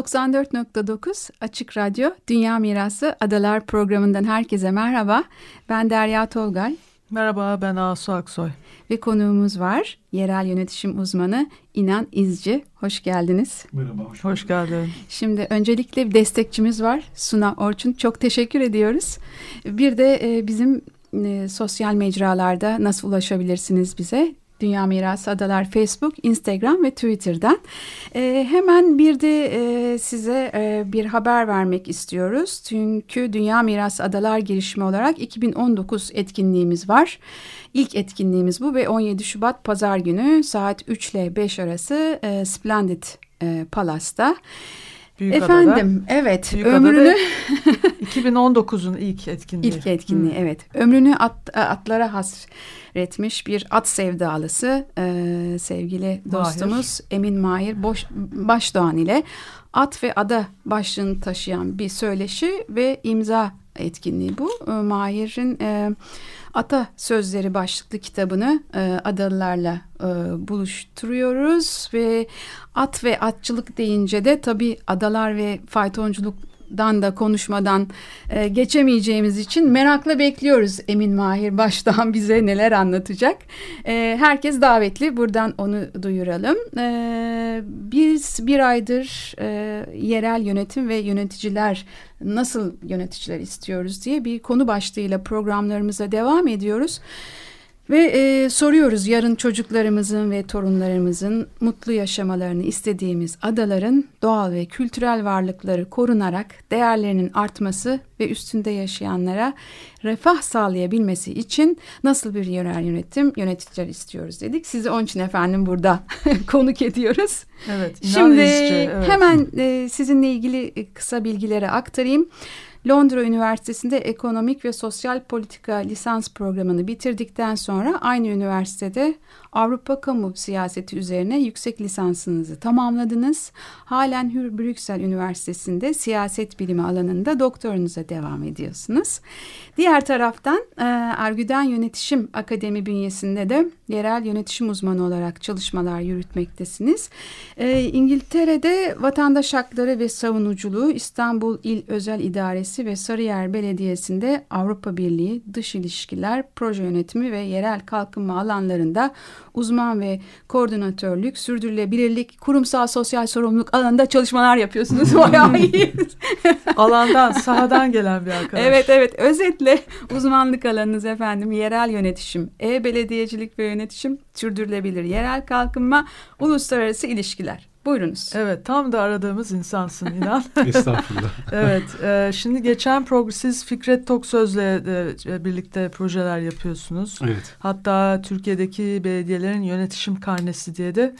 94.9 Açık Radyo Dünya Mirası Adalar programından herkese merhaba. Ben Derya Tolgay. Merhaba ben Asu Aksoy. Ve konuğumuz var. Yerel yönetişim uzmanı İnan İzci. Hoş geldiniz. Merhaba. Hoş, hoş geldin. Şimdi öncelikle bir destekçimiz var. Suna Orçun. Çok teşekkür ediyoruz. Bir de e, bizim e, sosyal mecralarda nasıl ulaşabilirsiniz bize? Dünya Mirası Adalar Facebook, Instagram ve Twitter'dan. E, hemen bir de e, size e, bir haber vermek istiyoruz. Çünkü Dünya Mirası Adalar girişimi olarak 2019 etkinliğimiz var. İlk etkinliğimiz bu ve 17 Şubat Pazar günü saat 3 ile 5 arası e, Splendid e, Palas'ta. Büyük Efendim evet Büyük ömrünü 2019'un ilk etkinliği. İlk etkinliği hmm. evet. Ömrünü at, atlara hasretmiş bir at sevdalısı e, sevgili dostumuz Mahir. Emin Mahir Boş, Başdoğan ile at ve ada başlığını taşıyan bir söyleşi ve imza etkinliği bu. E, Mahir'in e, Ata Sözleri başlıklı kitabını e, adalılarla e, buluşturuyoruz ve at ve atçılık deyince de tabii adalar ve faytonculuk dan da konuşmadan e, geçemeyeceğimiz için merakla bekliyoruz Emin Mahir baştan bize neler anlatacak. E, herkes davetli buradan onu duyuralım. E, biz bir aydır e, yerel yönetim ve yöneticiler nasıl yöneticiler istiyoruz diye bir konu başlığıyla programlarımıza devam ediyoruz. Ve e, soruyoruz yarın çocuklarımızın ve torunlarımızın mutlu yaşamalarını istediğimiz adaların doğal ve kültürel varlıkları korunarak değerlerinin artması ve üstünde yaşayanlara refah sağlayabilmesi için nasıl bir yerel yönetim yöneticiler istiyoruz dedik. Sizi onun için efendim burada konuk ediyoruz. Evet. Şimdi evet. hemen e, sizinle ilgili kısa bilgileri aktarayım. Londra Üniversitesi'nde ekonomik ve sosyal politika lisans programını bitirdikten sonra aynı üniversitede Avrupa Kamu Siyaseti üzerine yüksek lisansınızı tamamladınız. Halen Hür Brüksel Üniversitesi'nde siyaset bilimi alanında doktorunuza devam ediyorsunuz. Diğer taraftan e, Ergüden Yönetişim Akademi bünyesinde de yerel yönetişim uzmanı olarak çalışmalar yürütmektesiniz. E, İngiltere'de vatandaş hakları ve savunuculuğu İstanbul İl Özel İdaresi ve Sarıyer Belediyesi'nde Avrupa Birliği dış ilişkiler, proje yönetimi ve yerel kalkınma alanlarında uzman ve koordinatörlük, sürdürülebilirlik, kurumsal sosyal sorumluluk alanında çalışmalar yapıyorsunuz. Bayağı iyi. Alandan, sahadan gelen bir arkadaş. Evet evet özetle uzmanlık alanınız efendim yerel yönetişim, e-belediyecilik ve yönetişim, sürdürülebilir yerel kalkınma, uluslararası ilişkiler. Buyurunuz. Evet tam da aradığımız insansın inan. Estağfurullah. evet e, şimdi geçen program siz Fikret Toksöz'le de birlikte projeler yapıyorsunuz. Evet. Hatta Türkiye'deki belediyelerin yönetişim karnesi diye de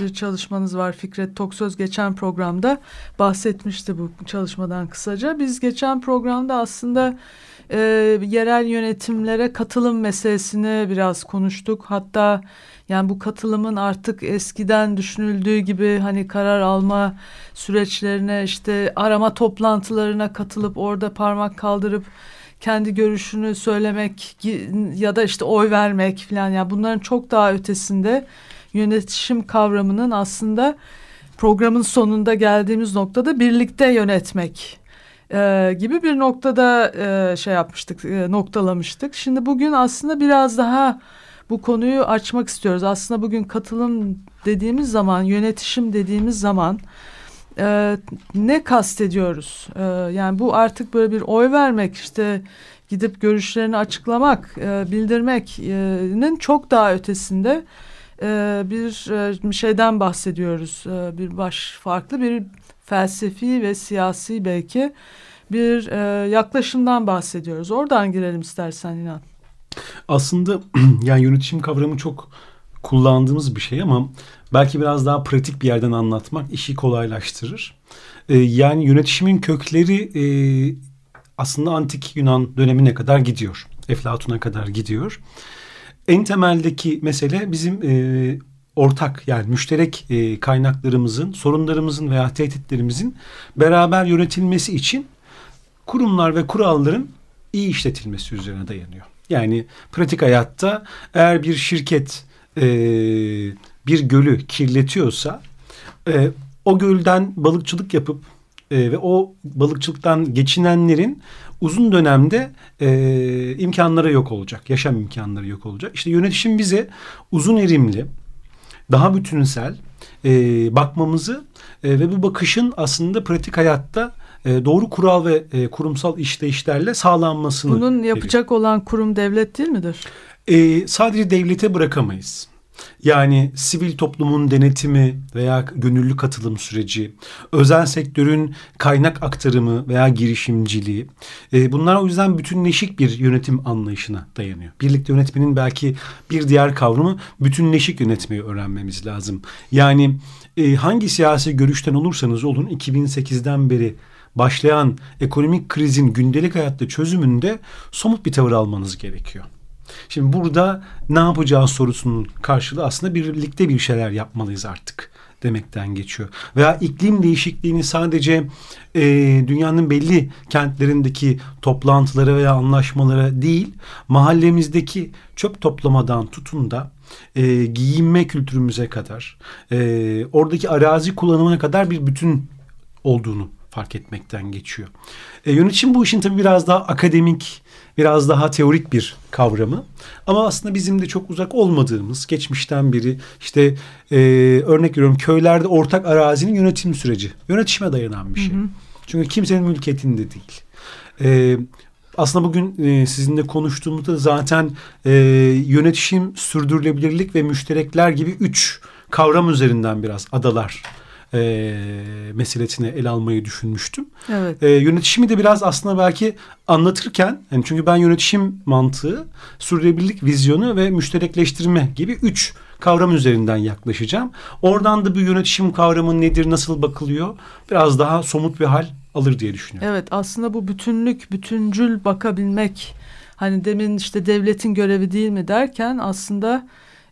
bir çalışmanız var. Fikret Toksöz geçen programda bahsetmişti bu çalışmadan kısaca. Biz geçen programda aslında e, yerel yönetimlere katılım meselesini biraz konuştuk. Hatta yani bu katılımın artık eskiden düşünüldüğü gibi hani karar alma süreçlerine işte arama toplantılarına katılıp orada parmak kaldırıp kendi görüşünü söylemek ya da işte oy vermek falan ya yani bunların çok daha ötesinde yönetişim kavramının aslında programın sonunda geldiğimiz noktada birlikte yönetmek e, gibi bir noktada e, şey yapmıştık, e, noktalamıştık. Şimdi bugün aslında biraz daha bu konuyu açmak istiyoruz. Aslında bugün katılım dediğimiz zaman, yönetişim dediğimiz zaman e, ne kastediyoruz? E, yani bu artık böyle bir oy vermek, işte gidip görüşlerini açıklamak, e, bildirmek'nin çok daha ötesinde e, bir e, şeyden bahsediyoruz. E, bir baş farklı bir felsefi ve siyasi belki bir e, yaklaşımdan bahsediyoruz. Oradan girelim istersen İnan. Aslında yani yönetişim kavramı çok kullandığımız bir şey ama belki biraz daha pratik bir yerden anlatmak işi kolaylaştırır. Ee, yani yönetişimin kökleri e, aslında antik Yunan dönemine kadar gidiyor. Eflatun'a kadar gidiyor. En temeldeki mesele bizim e, ortak yani müşterek e, kaynaklarımızın, sorunlarımızın veya tehditlerimizin beraber yönetilmesi için kurumlar ve kuralların iyi işletilmesi üzerine dayanıyor. Yani pratik hayatta eğer bir şirket e, bir gölü kirletiyorsa e, o gölden balıkçılık yapıp e, ve o balıkçılıktan geçinenlerin uzun dönemde e, imkanları yok olacak. Yaşam imkanları yok olacak. İşte yönetişim bize uzun erimli, daha bütünsel e, bakmamızı e, ve bu bakışın aslında pratik hayatta e, doğru kural ve e, kurumsal işleyişlerle sağlanmasını. Bunun yapacak veriyor. olan kurum devlet değil midir? E, sadece devlete bırakamayız. Yani sivil toplumun denetimi veya gönüllü katılım süreci, özel sektörün kaynak aktarımı veya girişimciliği e, bunlar o yüzden bütünleşik bir yönetim anlayışına dayanıyor. Birlikte yönetmenin belki bir diğer kavramı bütünleşik yönetmeyi öğrenmemiz lazım. Yani e, hangi siyasi görüşten olursanız olun 2008'den beri başlayan ekonomik krizin gündelik hayatta çözümünde somut bir tavır almanız gerekiyor. Şimdi burada ne yapacağız sorusunun karşılığı aslında birlikte bir şeyler yapmalıyız artık demekten geçiyor. Veya iklim değişikliğini sadece e, dünyanın belli kentlerindeki toplantılara veya anlaşmalara değil, mahallemizdeki çöp toplamadan tutun da e, giyinme kültürümüze kadar, e, oradaki arazi kullanımına kadar bir bütün olduğunu fark etmekten geçiyor. E, yönetim bu işin tabii biraz daha akademik, biraz daha teorik bir kavramı. Ama aslında bizim de çok uzak olmadığımız geçmişten beri işte e, örnek veriyorum köylerde ortak arazinin yönetim süreci. Yönetişime dayanan bir şey. Hı hı. Çünkü kimsenin mülkiyetinde değil. E, aslında bugün e, sizinle konuştuğumuzda zaten e, yönetişim, sürdürülebilirlik ve müşterekler gibi üç kavram üzerinden biraz adalar e, meselesini ele almayı düşünmüştüm. Evet. E, yönetişimi de biraz aslında belki anlatırken yani çünkü ben yönetişim mantığı, sürdürülebilirlik vizyonu ve müşterekleştirme gibi üç kavram üzerinden yaklaşacağım. Oradan da bu yönetişim kavramı nedir, nasıl bakılıyor biraz daha somut bir hal alır diye düşünüyorum. Evet aslında bu bütünlük, bütüncül bakabilmek hani demin işte devletin görevi değil mi derken aslında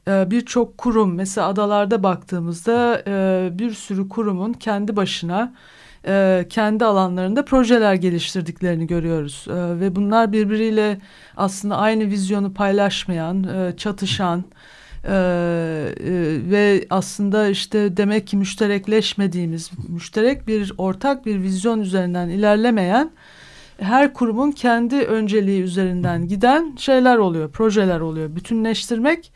birçok kurum mesela adalarda baktığımızda e, bir sürü kurumun kendi başına e, kendi alanlarında projeler geliştirdiklerini görüyoruz e, ve bunlar birbiriyle aslında aynı vizyonu paylaşmayan, çatışan ve aslında işte demek ki müşterekleşmediğimiz, müşterek bir ortak bir vizyon üzerinden ilerlemeyen her kurumun kendi önceliği üzerinden giden şeyler oluyor, projeler oluyor. Bütünleştirmek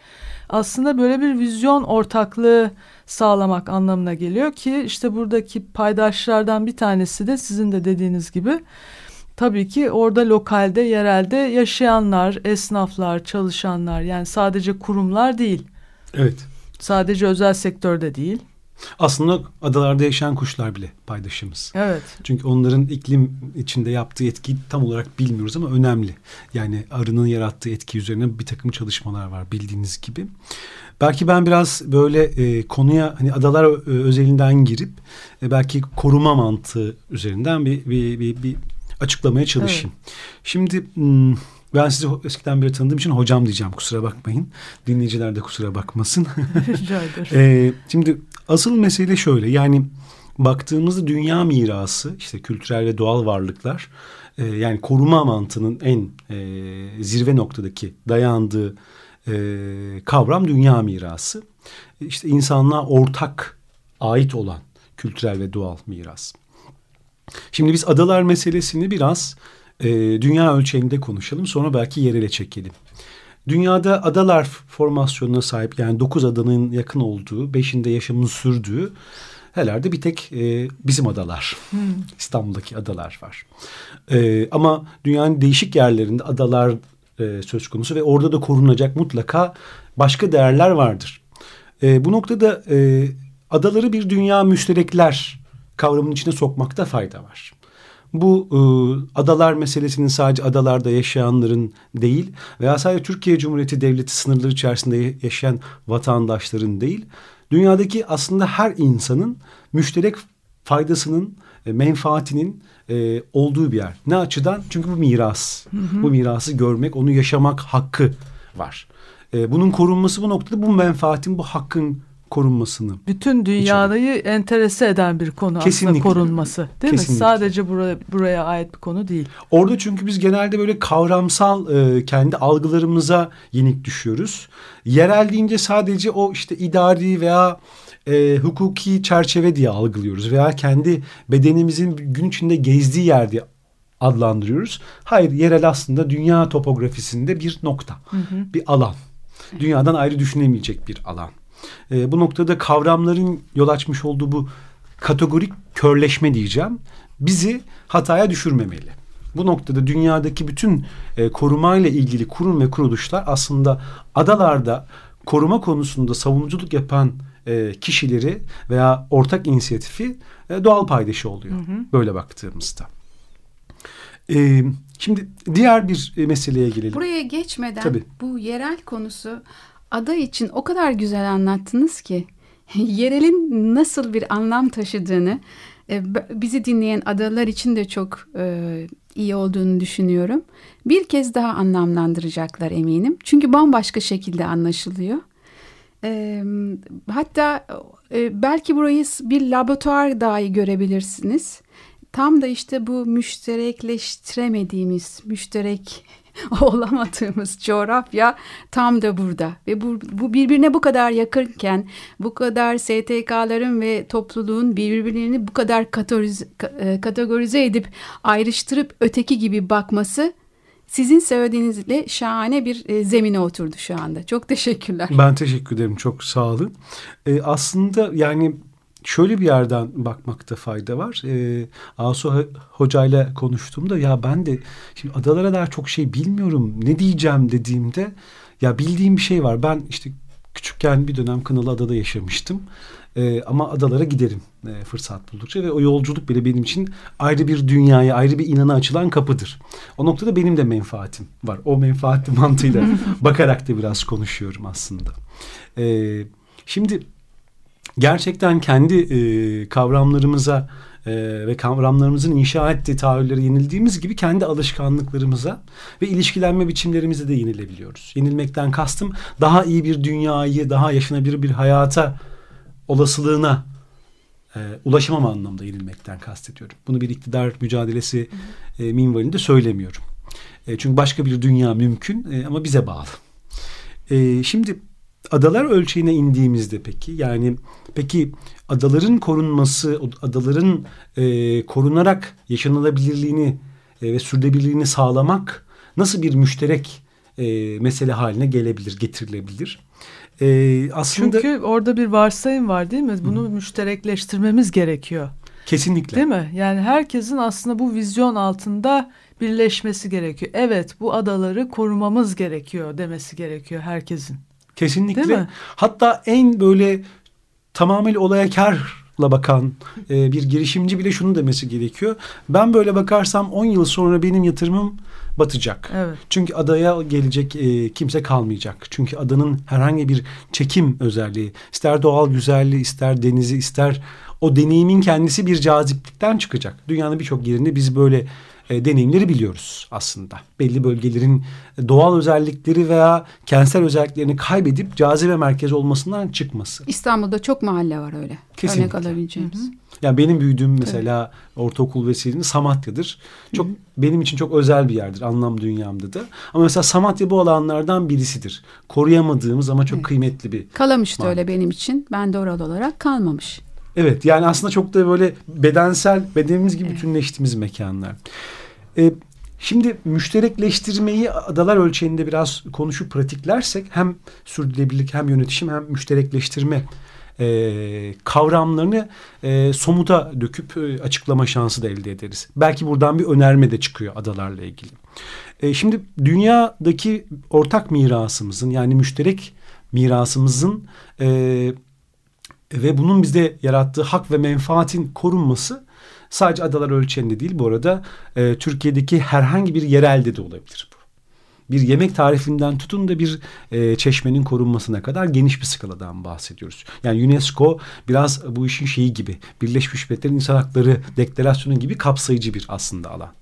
aslında böyle bir vizyon ortaklığı sağlamak anlamına geliyor ki işte buradaki paydaşlardan bir tanesi de sizin de dediğiniz gibi tabii ki orada lokalde yerelde yaşayanlar, esnaflar, çalışanlar yani sadece kurumlar değil. Evet. Sadece özel sektörde değil. Aslında adalarda yaşayan kuşlar bile paydaşımız. Evet. Çünkü onların iklim içinde yaptığı etkiyi tam olarak bilmiyoruz ama önemli. Yani arının yarattığı etki üzerine bir takım çalışmalar var bildiğiniz gibi. Belki ben biraz böyle e, konuya hani adalar e, özelinden girip e, belki koruma mantığı üzerinden bir bir bir, bir açıklamaya çalışayım. Evet. Şimdi hmm, ben sizi eskiden beri tanıdığım için hocam diyeceğim kusura bakmayın. Dinleyiciler de kusura bakmasın. Rica ederim. ee, şimdi asıl mesele şöyle yani baktığımızda dünya mirası işte kültürel ve doğal varlıklar e, yani koruma mantığının en e, zirve noktadaki dayandığı e, kavram dünya mirası. İşte insanlığa ortak ait olan kültürel ve doğal miras. Şimdi biz adalar meselesini biraz e, dünya ölçeğinde konuşalım. Sonra belki yerele çekelim. Dünyada adalar formasyonuna sahip yani dokuz adanın yakın olduğu, beşinde yaşamın sürdüğü herhalde bir tek e, bizim adalar. Hmm. İstanbul'daki adalar var. E, ama dünyanın değişik yerlerinde adalar e, söz konusu ve orada da korunacak mutlaka başka değerler vardır. E, bu noktada e, adaları bir dünya müşterekler kavramının içine sokmakta fayda var bu e, adalar meselesinin sadece adalarda yaşayanların değil veya sadece Türkiye Cumhuriyeti Devleti sınırları içerisinde yaşayan vatandaşların değil, dünyadaki aslında her insanın müşterek faydasının, e, menfaatinin e, olduğu bir yer. Ne açıdan? Çünkü bu miras. Hı hı. Bu mirası görmek, onu yaşamak hakkı var. E, bunun korunması bu noktada bu menfaatin, bu hakkın korunmasını. Bütün dünyayı içeriyor. enterese eden bir konu Kesinlikle. aslında korunması değil Kesinlikle. mi? Sadece buraya, buraya ait bir konu değil. Orada çünkü biz genelde böyle kavramsal e, kendi algılarımıza yenik düşüyoruz. Yerel deyince sadece o işte idari veya e, hukuki çerçeve diye algılıyoruz. Veya kendi bedenimizin gün içinde gezdiği yer diye adlandırıyoruz. Hayır yerel aslında dünya topografisinde bir nokta, hı hı. bir alan. Dünyadan ayrı düşünemeyecek bir alan. E, bu noktada kavramların yol açmış olduğu bu kategorik körleşme diyeceğim. Bizi hataya düşürmemeli. Bu noktada dünyadaki bütün e, korumayla ilgili kurum ve kuruluşlar aslında adalarda koruma konusunda savunuculuk yapan e, kişileri veya ortak inisiyatifi e, doğal paydaşı oluyor. Hı hı. Böyle baktığımızda. E, şimdi diğer bir e, meseleye gelelim. Buraya geçmeden Tabii. bu yerel konusu ada için o kadar güzel anlattınız ki yerelin nasıl bir anlam taşıdığını e, bizi dinleyen adalar için de çok e, iyi olduğunu düşünüyorum. Bir kez daha anlamlandıracaklar eminim. Çünkü bambaşka şekilde anlaşılıyor. E, hatta belki burayı bir laboratuvar dahi görebilirsiniz. Tam da işte bu müşterekleştiremediğimiz, müşterek olamadığımız coğrafya tam da burada. Ve bu, bu birbirine bu kadar yakınken, bu kadar STK'ların ve topluluğun birbirlerini bu kadar kategorize, kategorize edip ayrıştırıp öteki gibi bakması sizin söylediğinizle şahane bir e, zemine oturdu şu anda. Çok teşekkürler. Ben teşekkür ederim. Çok sağ olun. E, aslında yani şöyle bir yerden bakmakta fayda var. E, Asu hocayla konuştuğumda ya ben de şimdi adalara dair çok şey bilmiyorum. Ne diyeceğim dediğimde ya bildiğim bir şey var. Ben işte küçükken bir dönem Kınalı Adada yaşamıştım. E, ama adalara giderim e, fırsat buldukça ve o yolculuk bile benim için ayrı bir dünyaya, ayrı bir inana açılan kapıdır. O noktada benim de menfaatim var. O menfaatli mantığıyla bakarak da biraz konuşuyorum aslında. E, şimdi gerçekten kendi e, kavramlarımıza e, ve kavramlarımızın inşa ettiği tahayyülleri yenildiğimiz gibi kendi alışkanlıklarımıza ve ilişkilenme biçimlerimize de yenilebiliyoruz. Yenilmekten kastım daha iyi bir dünyayı, daha yaşanabilir bir hayata olasılığına e, ulaşamam anlamda yenilmekten kastediyorum. Bunu bir iktidar mücadelesi e, minvalinde söylemiyorum. E, çünkü başka bir dünya mümkün e, ama bize bağlı. E, şimdi adalar ölçeğine indiğimizde peki yani peki adaların korunması, adaların e, korunarak yaşanılabilirliğini e, ve sürdürülebilirliğini sağlamak nasıl bir müşterek e, mesele haline gelebilir, getirilebilir? E, aslında Çünkü orada bir varsayım var değil mi? Bunu Hı. müşterekleştirmemiz gerekiyor. Kesinlikle. Değil mi? Yani herkesin aslında bu vizyon altında birleşmesi gerekiyor. Evet bu adaları korumamız gerekiyor demesi gerekiyor herkesin. Kesinlikle. Hatta en böyle tamamıyla olaya karla bakan e, bir girişimci bile şunu demesi gerekiyor. Ben böyle bakarsam 10 yıl sonra benim yatırımım batacak. Evet. Çünkü adaya gelecek e, kimse kalmayacak. Çünkü adanın herhangi bir çekim özelliği, ister doğal güzelliği, ister denizi, ister o deneyimin kendisi bir caziplikten çıkacak. Dünyanın birçok yerinde biz böyle e, deneyimleri biliyoruz aslında. Belli bölgelerin doğal özellikleri veya kentsel özelliklerini kaybedip cazibe merkezi olmasından çıkması. İstanbul'da çok mahalle var öyle. Kesinlikle. Örnek alabileceğimiz. Hı hı. Yani benim büyüdüğüm mesela Tabii. ortaokul vesilini Samatya'dır. Çok hı hı. benim için çok özel bir yerdir anlam dünyamda da. Ama mesela Samatya bu alanlardan birisidir. Koruyamadığımız ama çok evet. kıymetli bir. Kalamış da öyle benim için. Ben de oralı olarak kalmamış. Evet yani aslında çok da böyle bedensel bedenimiz gibi bütünleştiğimiz mekanlar. Ee, şimdi müşterekleştirmeyi adalar ölçeğinde biraz konuşup pratiklersek hem sürdürülebilirlik hem yönetişim hem müşterekleştirme e, kavramlarını e, somuta döküp e, açıklama şansı da elde ederiz. Belki buradan bir önerme de çıkıyor adalarla ilgili. E, şimdi dünyadaki ortak mirasımızın yani müşterek mirasımızın e, ve bunun bizde yarattığı hak ve menfaatin korunması sadece adalar ölçeğinde değil bu arada e, Türkiye'deki herhangi bir yerelde de olabilir bu. bir yemek tarifinden tutun da bir e, çeşmenin korunmasına kadar geniş bir skaladan bahsediyoruz. Yani UNESCO biraz bu işin şeyi gibi Birleşmiş Milletler'in İnsan Hakları Deklarasyonu gibi kapsayıcı bir aslında alan.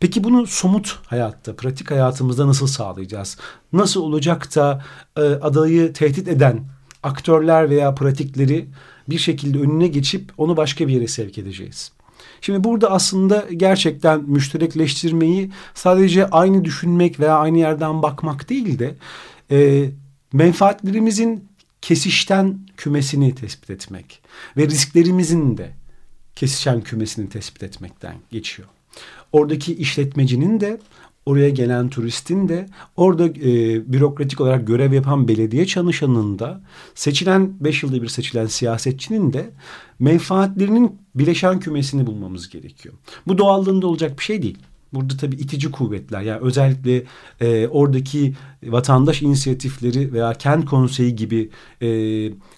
Peki bunu somut hayatta, pratik hayatımızda nasıl sağlayacağız? Nasıl olacak da e, adayı tehdit eden aktörler veya pratikleri bir şekilde önüne geçip onu başka bir yere sevk edeceğiz? Şimdi burada aslında gerçekten müşterekleştirmeyi sadece aynı düşünmek veya aynı yerden bakmak değil de e, menfaatlerimizin kesişten kümesini tespit etmek ve risklerimizin de kesişen kümesini tespit etmekten geçiyor. Oradaki işletmecinin de oraya gelen turistin de orada e, bürokratik olarak görev yapan belediye çalışanının da seçilen beş yılda bir seçilen siyasetçinin de menfaatlerinin bileşen kümesini bulmamız gerekiyor. Bu doğallığında olacak bir şey değil. Burada tabii itici kuvvetler yani özellikle e, oradaki vatandaş inisiyatifleri veya kent konseyi gibi e,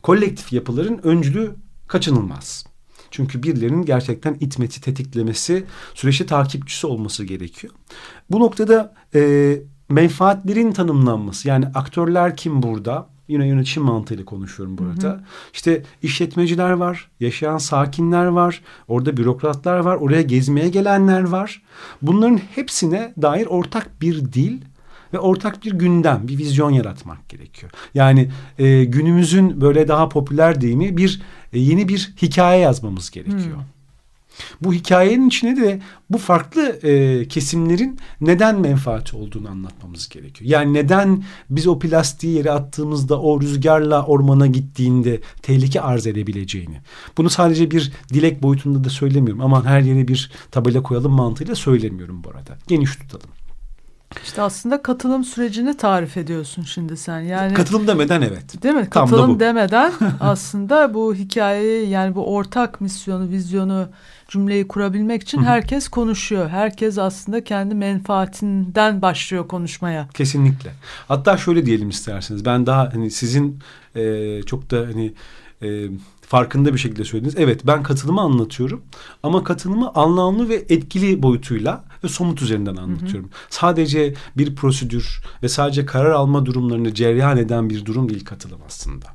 kolektif yapıların öncülüğü kaçınılmaz. Çünkü birilerinin gerçekten itmesi, tetiklemesi, süreçte takipçisi olması gerekiyor. Bu noktada e, menfaatlerin tanımlanması yani aktörler kim burada? Yine yönetişim mantığıyla konuşuyorum burada. Hı hı. İşte işletmeciler var, yaşayan sakinler var, orada bürokratlar var, oraya gezmeye gelenler var. Bunların hepsine dair ortak bir dil ve ortak bir gündem, bir vizyon yaratmak gerekiyor. Yani e, günümüzün böyle daha popüler deyimi bir e, yeni bir hikaye yazmamız gerekiyor. Hmm. Bu hikayenin içine de bu farklı e, kesimlerin neden menfaati olduğunu anlatmamız gerekiyor. Yani neden biz o plastiği yere attığımızda o rüzgarla ormana gittiğinde tehlike arz edebileceğini. Bunu sadece bir dilek boyutunda da söylemiyorum. Aman her yere bir tabela koyalım mantığıyla söylemiyorum bu arada. Geniş tutalım. İşte aslında katılım sürecini tarif ediyorsun şimdi sen. Yani katılım demeden evet. Değil mi? Tam katılım demeden aslında bu hikayeyi yani bu ortak misyonu, vizyonu, cümleyi kurabilmek için herkes konuşuyor. Herkes aslında kendi menfaatinden başlıyor konuşmaya. Kesinlikle. Hatta şöyle diyelim isterseniz. Ben daha hani sizin e, çok da hani e, farkında bir şekilde söylediniz. Evet ben katılımı anlatıyorum ama katılımı anlamlı ve etkili boyutuyla ve somut üzerinden anlatıyorum. Hı hı. Sadece bir prosedür ve sadece karar alma durumlarını cereyan eden bir durum değil katılım aslında.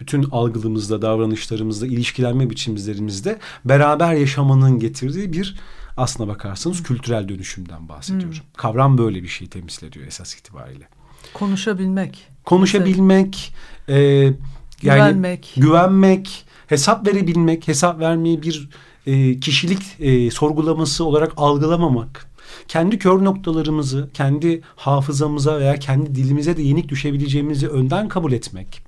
Bütün algılımızda, davranışlarımızda, ilişkilenme biçimlerimizde beraber yaşamanın getirdiği bir aslına bakarsanız kültürel dönüşümden bahsediyorum. Hmm. Kavram böyle bir şey temsil ediyor esas itibariyle. Konuşabilmek. Konuşabilmek, e, yani güvenmek, güvenmek, hesap verebilmek, hesap vermeyi bir e, kişilik e, sorgulaması olarak algılamamak, kendi kör noktalarımızı, kendi hafızamıza veya kendi dilimize de yenik düşebileceğimizi önden kabul etmek,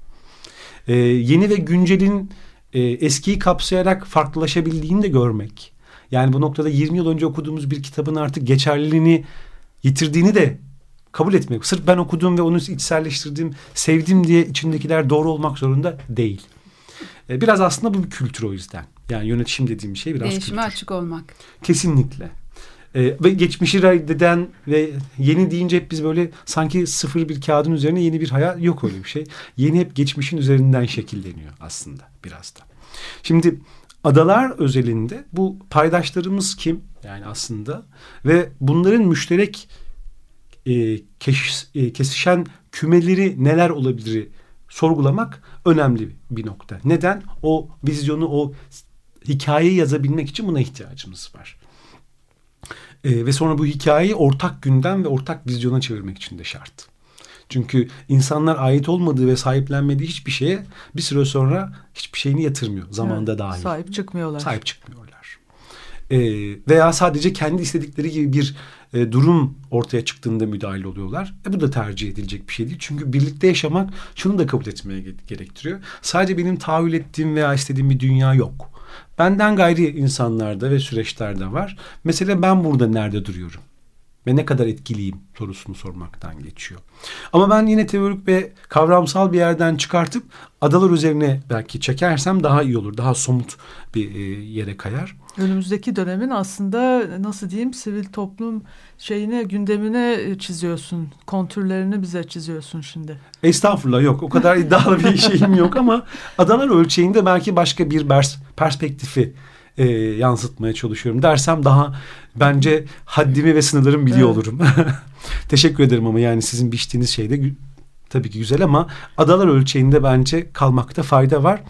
e, yeni ve güncelin e, eskiyi kapsayarak farklılaşabildiğini de görmek. Yani bu noktada 20 yıl önce okuduğumuz bir kitabın artık geçerliliğini yitirdiğini de kabul etmek. Sırf ben okudum ve onu içselleştirdim, sevdim diye içindekiler doğru olmak zorunda değil. E, biraz aslında bu bir kültür o yüzden. Yani yönetişim dediğim şey biraz Değişime kültür. açık olmak. Kesinlikle. Ee, ve geçmişi reddeden ve yeni deyince hep biz böyle sanki sıfır bir kağıdın üzerine yeni bir hayat yok öyle bir şey. Yeni hep geçmişin üzerinden şekilleniyor aslında biraz da. Şimdi adalar özelinde bu paydaşlarımız kim? Yani aslında ve bunların müşterek e, keş, e, kesişen kümeleri neler olabilir sorgulamak önemli bir nokta. Neden? O vizyonu, o hikayeyi yazabilmek için buna ihtiyacımız var. E, ve sonra bu hikayeyi ortak gündem ve ortak vizyona çevirmek için de şart. Çünkü insanlar ait olmadığı ve sahiplenmediği hiçbir şeye bir süre sonra hiçbir şeyini yatırmıyor. Zamanda evet, dahil. Sahip çıkmıyorlar. Sahip çıkmıyorlar. E, veya sadece kendi istedikleri gibi bir e, durum ortaya çıktığında müdahale oluyorlar. E, bu da tercih edilecek bir şey değil. Çünkü birlikte yaşamak şunu da kabul etmeye gerektiriyor. Sadece benim tahayyül ettiğim veya istediğim bir dünya yok. Benden gayri insanlarda ve süreçlerde var. Mesela ben burada nerede duruyorum? Ve ne kadar etkiliyim sorusunu sormaktan geçiyor. Ama ben yine teorik ve kavramsal bir yerden çıkartıp adalar üzerine belki çekersem daha iyi olur. Daha somut bir e, yere kayar önümüzdeki dönemin aslında nasıl diyeyim sivil toplum şeyine gündemine çiziyorsun. Kontürlerini bize çiziyorsun şimdi. Estağfurullah yok. O kadar iddialı bir şeyim yok ama adalar ölçeğinde belki başka bir perspektifi e, yansıtmaya çalışıyorum dersem daha bence haddimi ve sınırlarımı biliyor evet. olurum. Teşekkür ederim ama yani sizin biçtiğiniz şey de tabii ki güzel ama adalar ölçeğinde bence kalmakta fayda var.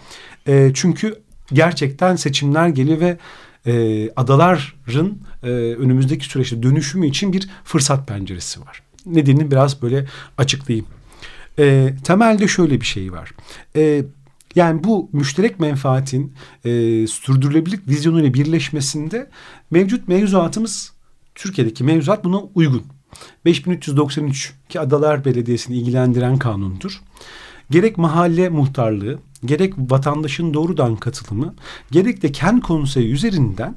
E, çünkü gerçekten seçimler geliyor ve e, adaların e, önümüzdeki süreçte dönüşümü için bir fırsat penceresi var. Nedenini biraz böyle açıklayayım. E, temelde şöyle bir şey var. E, yani bu müşterek menfaatin e, sürdürülebilirlik vizyonuyla birleşmesinde mevcut mevzuatımız Türkiye'deki mevzuat buna uygun. 5393 ki Adalar Belediyesi'ni ilgilendiren kanundur. Gerek mahalle muhtarlığı, gerek vatandaşın doğrudan katılımı, gerek de kent konseyi üzerinden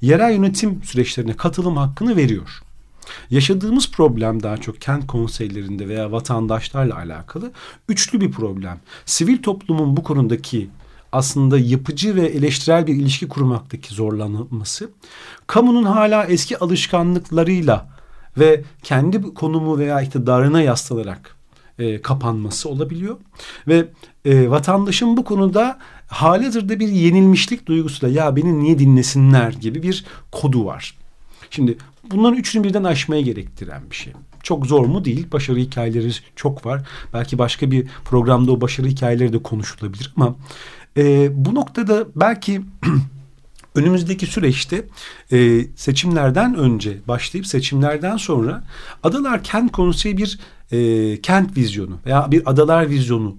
yerel yönetim süreçlerine katılım hakkını veriyor. Yaşadığımız problem daha çok kent konseylerinde veya vatandaşlarla alakalı üçlü bir problem. Sivil toplumun bu konudaki aslında yapıcı ve eleştirel bir ilişki kurmaktaki zorlanması, kamunun hala eski alışkanlıklarıyla ve kendi konumu veya iktidarına yaslanarak e, kapanması olabiliyor. Ve e, vatandaşın bu konuda halihazırda bir yenilmişlik duygusuyla ya beni niye dinlesinler gibi bir kodu var. Şimdi bunların üçünü birden aşmaya gerektiren bir şey. Çok zor mu değil. Başarı hikayeleri çok var. Belki başka bir programda o başarı hikayeleri de konuşulabilir ama e, bu noktada belki önümüzdeki süreçte e, seçimlerden önce başlayıp seçimlerden sonra Adalar Kent Konseyi bir e, kent vizyonu veya bir adalar vizyonu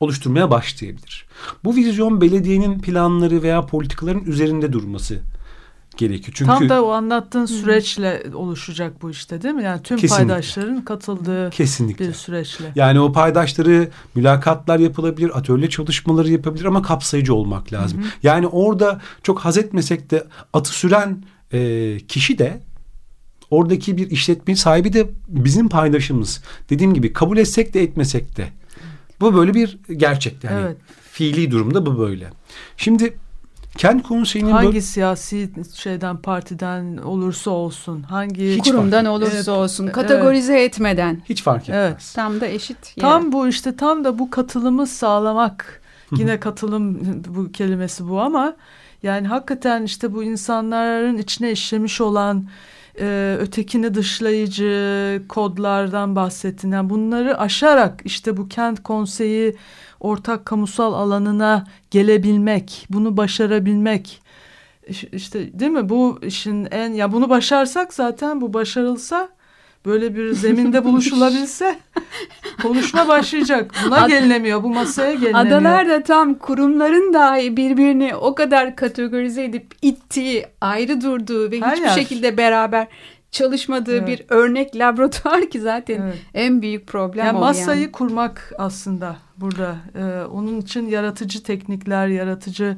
oluşturmaya başlayabilir. Bu vizyon belediyenin planları veya politikaların üzerinde durması gerekiyor. Çünkü tam da o anlattığın süreçle oluşacak bu işte değil mi? Yani tüm kesinlikle. paydaşların katıldığı kesinlikle. bir süreçle. Yani o paydaşları mülakatlar yapılabilir, atölye çalışmaları yapabilir ama kapsayıcı olmak lazım. Hı hı. Yani orada çok haz etmesek de atı süren e, kişi de oradaki bir işletme sahibi de bizim paydaşımız. Dediğim gibi kabul etsek de etmesek de. Bu böyle bir gerçek. Yani evet. fiili durumda bu böyle. Şimdi Kent konseyinin hangi siyasi şeyden partiden olursa olsun, hangi Hiç kurumdan olursa evet, olsun, kategorize evet. etmeden. Hiç fark etmez. Evet. Tam da eşit. Yani. Tam bu işte tam da bu katılımı sağlamak. Yine katılım bu kelimesi bu ama yani hakikaten işte bu insanların içine işlemiş olan e, ötekini dışlayıcı kodlardan bahsettin. Yani bunları aşarak işte bu kent konseyi ortak kamusal alanına gelebilmek, bunu başarabilmek işte değil mi bu işin en ya bunu başarsak zaten bu başarılsa böyle bir zeminde buluşulabilse konuşma başlayacak. Buna Ad, gelinemiyor, bu masaya gelinemiyor. Adalar da tam kurumların dahi birbirini o kadar kategorize edip ittiği, ayrı durduğu ve Her hiçbir yer. şekilde beraber çalışmadığı evet. bir örnek laboratuvar ki zaten evet. en büyük problem yani o masayı yani. kurmak aslında burada. Ee, onun için yaratıcı teknikler, yaratıcı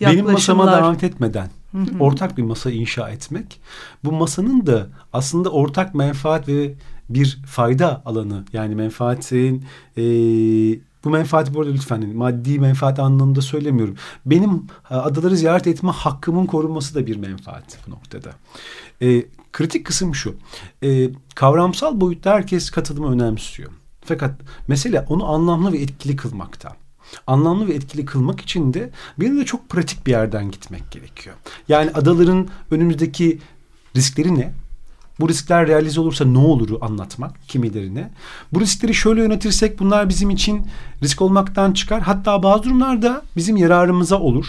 yaklaşımlar. Benim masama davet etmeden Hı hı. Ortak bir masa inşa etmek. Bu masanın da aslında ortak menfaat ve bir fayda alanı yani menfaatin e, bu menfaati bu arada lütfen maddi menfaat anlamında söylemiyorum. Benim e, adaları ziyaret etme hakkımın korunması da bir menfaat bu noktada. E, kritik kısım şu. E, kavramsal boyutta herkes katılımı önemsiyor. Fakat mesele onu anlamlı ve etkili kılmakta anlamlı ve etkili kılmak için de bir de çok pratik bir yerden gitmek gerekiyor. Yani adaların önümüzdeki riskleri ne? Bu riskler realize olursa ne oluru anlatmak kimilerine. Bu riskleri şöyle yönetirsek bunlar bizim için risk olmaktan çıkar. Hatta bazı durumlarda bizim yararımıza olur.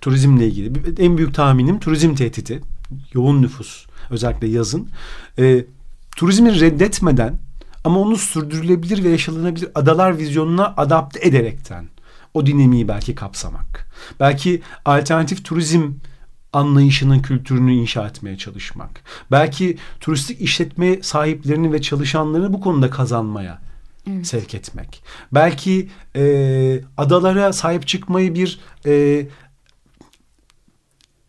Turizmle ilgili en büyük tahminim turizm tehdidi. Yoğun nüfus özellikle yazın. E, turizmi reddetmeden ama onu sürdürülebilir ve yaşanılabilir adalar vizyonuna adapte ederekten o dinamiği belki kapsamak. Belki alternatif turizm anlayışının kültürünü inşa etmeye çalışmak. Belki turistik işletme sahiplerini ve çalışanlarını bu konuda kazanmaya evet. sevk etmek. Belki e, adalara sahip çıkmayı bir e,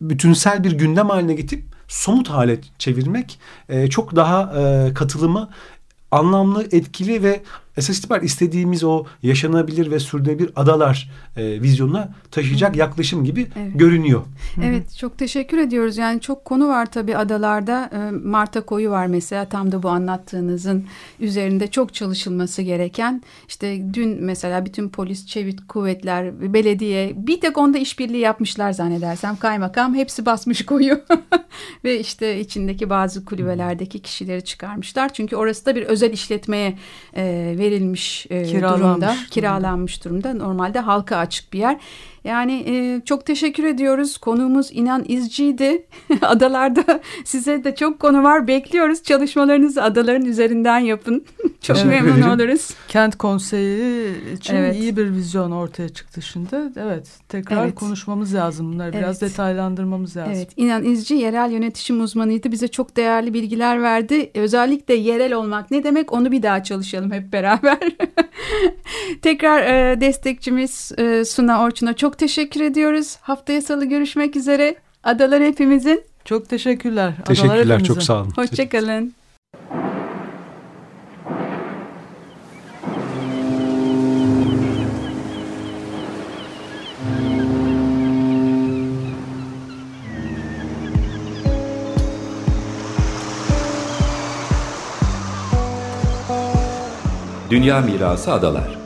bütünsel bir gündem haline getirip somut hale çevirmek e, çok daha e, katılımı anlamlı, etkili ve esas itibariyle istediğimiz o yaşanabilir ve sürdürülebilir adalar e, vizyonuna taşıyacak Hı. yaklaşım gibi evet. görünüyor. Evet çok teşekkür ediyoruz. Yani çok konu var tabii adalarda. E, Marta Koyu var mesela tam da bu anlattığınızın üzerinde çok çalışılması gereken. İşte dün mesela bütün polis, çevik kuvvetler, belediye bir tek onda işbirliği yapmışlar zannedersem. Kaymakam hepsi basmış koyu ve işte içindeki bazı kulübelerdeki kişileri çıkarmışlar. Çünkü orası da bir özel işletmeye e, verilmiş e, durumda, kiralanmış durumda. Normalde halka açık bir yer. Yani e, çok teşekkür ediyoruz. Konuğumuz İnan İzci'ydi. Adalarda size de çok konu var. Bekliyoruz. Çalışmalarınızı adaların üzerinden yapın. çok evet. memnun oluruz. Kent konseyi için evet. iyi bir vizyon ortaya çıktı şimdi. Evet tekrar evet. konuşmamız lazım bunları. Biraz evet. detaylandırmamız lazım. Evet İnan İzci yerel yönetişim uzmanıydı. Bize çok değerli bilgiler verdi. Özellikle yerel olmak ne demek onu bir daha çalışalım hep beraber. tekrar e, destekçimiz e, Suna Orçun'a çok teşekkür ediyoruz. Haftaya salı görüşmek üzere. Adalar hepimizin. Çok teşekkürler. Teşekkürler Adalar çok sağ olun. Hoşçakalın. Dünya Mirası Adalar